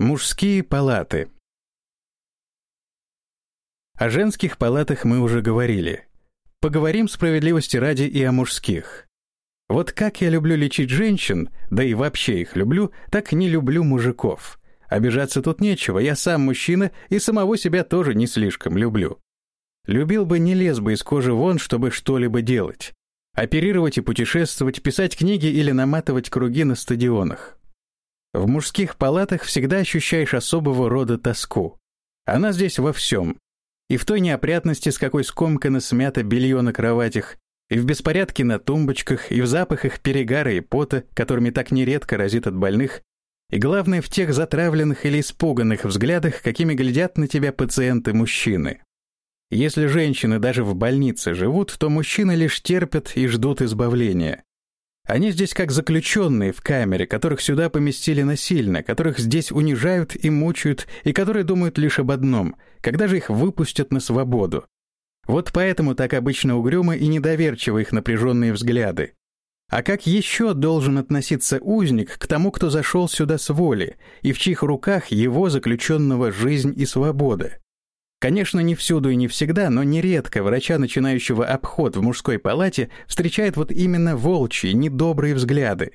Мужские палаты. О женских палатах мы уже говорили. Поговорим справедливости ради и о мужских. Вот как я люблю лечить женщин, да и вообще их люблю, так не люблю мужиков. Обижаться тут нечего, я сам мужчина и самого себя тоже не слишком люблю. Любил бы, не лез бы из кожи вон, чтобы что-либо делать. Оперировать и путешествовать, писать книги или наматывать круги на стадионах. В мужских палатах всегда ощущаешь особого рода тоску. Она здесь во всем. И в той неопрятности, с какой скомкано смято белье на кроватях, и в беспорядке на тумбочках, и в запахах перегара и пота, которыми так нередко разит от больных, и главное, в тех затравленных или испуганных взглядах, какими глядят на тебя пациенты-мужчины. Если женщины даже в больнице живут, то мужчины лишь терпят и ждут избавления. Они здесь как заключенные в камере, которых сюда поместили насильно, которых здесь унижают и мучают, и которые думают лишь об одном — когда же их выпустят на свободу. Вот поэтому так обычно угрюмы и недоверчивы их напряженные взгляды. А как еще должен относиться узник к тому, кто зашел сюда с воли, и в чьих руках его заключенного жизнь и свобода? Конечно, не всюду и не всегда, но нередко врача, начинающего обход в мужской палате, встречает вот именно волчьи, недобрые взгляды.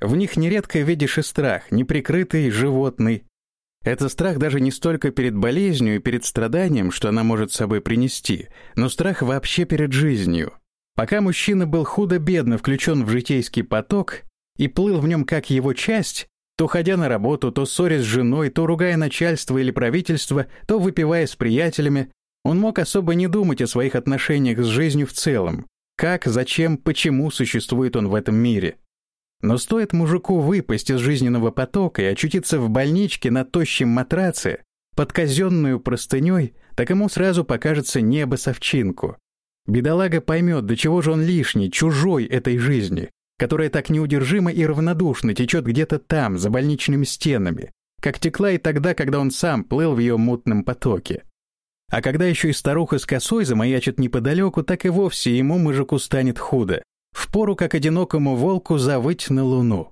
В них нередко видишь и страх, неприкрытый, животный. Это страх даже не столько перед болезнью и перед страданием, что она может с собой принести, но страх вообще перед жизнью. Пока мужчина был худо-бедно включен в житейский поток и плыл в нем как его часть, то ходя на работу, то ссорясь с женой, то ругая начальство или правительство, то выпивая с приятелями, он мог особо не думать о своих отношениях с жизнью в целом. Как, зачем, почему существует он в этом мире. Но стоит мужику выпасть из жизненного потока и очутиться в больничке на тощем матраце, под казенную простыней, так ему сразу покажется небо совчинку. Бедолага поймет, до чего же он лишний, чужой этой жизни, которая так неудержимо и равнодушно течет где-то там, за больничными стенами, как текла и тогда, когда он сам плыл в ее мутном потоке. А когда еще и старуха с косой замаячит неподалеку, так и вовсе ему, мужику, станет худо. Впору, как одинокому волку, завыть на луну.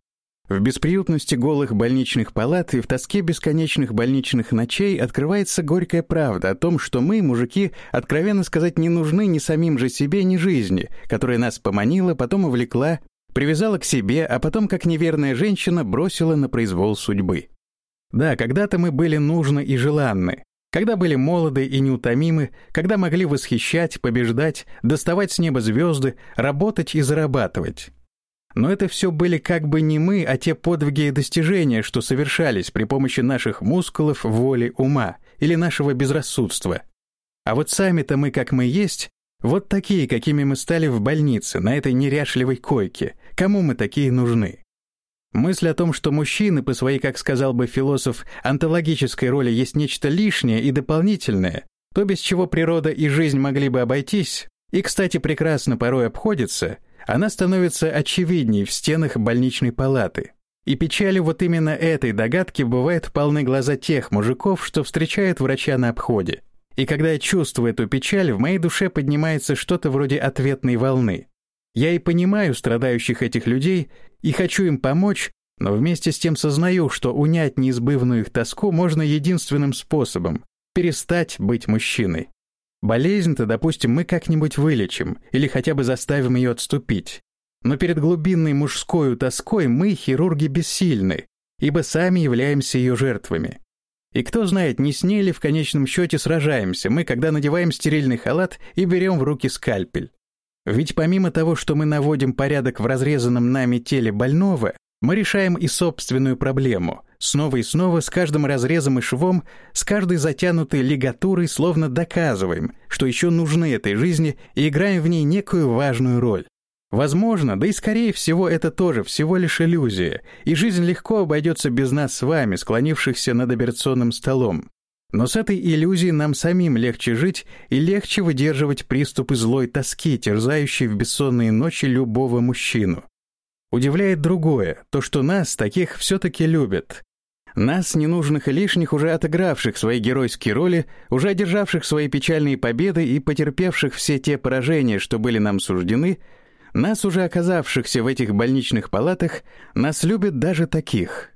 В бесприютности голых больничных палат и в тоске бесконечных больничных ночей открывается горькая правда о том, что мы, мужики, откровенно сказать, не нужны ни самим же себе, ни жизни, которая нас поманила, потом увлекла, Привязала к себе, а потом, как неверная женщина, бросила на произвол судьбы. Да, когда-то мы были нужны и желанны, когда были молоды и неутомимы, когда могли восхищать, побеждать, доставать с неба звезды, работать и зарабатывать. Но это все были как бы не мы, а те подвиги и достижения, что совершались при помощи наших мускулов, воли, ума или нашего безрассудства. А вот сами-то мы, как мы есть, вот такие, какими мы стали в больнице, на этой неряшливой койке. Кому мы такие нужны? Мысль о том, что мужчины по своей, как сказал бы философ, онтологической роли есть нечто лишнее и дополнительное, то, без чего природа и жизнь могли бы обойтись, и, кстати, прекрасно порой обходится, она становится очевидней в стенах больничной палаты. И печалью вот именно этой догадки бывает полны глаза тех мужиков, что встречают врача на обходе. И когда я чувствую эту печаль, в моей душе поднимается что-то вроде ответной волны. Я и понимаю страдающих этих людей, и хочу им помочь, но вместе с тем сознаю, что унять неизбывную их тоску можно единственным способом — перестать быть мужчиной. Болезнь-то, допустим, мы как-нибудь вылечим или хотя бы заставим ее отступить. Но перед глубинной мужской тоской мы, хирурги, бессильны, ибо сами являемся ее жертвами. И кто знает, не с ней ли в конечном счете сражаемся мы, когда надеваем стерильный халат и берем в руки скальпель. Ведь помимо того, что мы наводим порядок в разрезанном нами теле больного, мы решаем и собственную проблему. Снова и снова, с каждым разрезом и швом, с каждой затянутой лигатурой словно доказываем, что еще нужны этой жизни и играем в ней некую важную роль. Возможно, да и скорее всего это тоже всего лишь иллюзия, и жизнь легко обойдется без нас с вами, склонившихся над операционным столом. Но с этой иллюзией нам самим легче жить и легче выдерживать приступы злой тоски, терзающей в бессонные ночи любого мужчину. Удивляет другое, то, что нас, таких, все-таки любят. Нас, ненужных и лишних, уже отыгравших свои геройские роли, уже одержавших свои печальные победы и потерпевших все те поражения, что были нам суждены — нас, уже оказавшихся в этих больничных палатах, нас любят даже таких.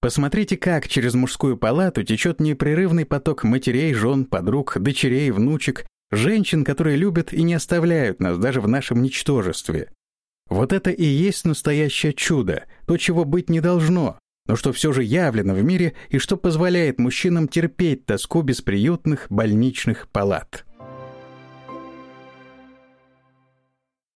Посмотрите, как через мужскую палату течет непрерывный поток матерей, жен, подруг, дочерей, внучек, женщин, которые любят и не оставляют нас даже в нашем ничтожестве. Вот это и есть настоящее чудо, то, чего быть не должно, но что все же явлено в мире и что позволяет мужчинам терпеть тоску бесприютных больничных палат.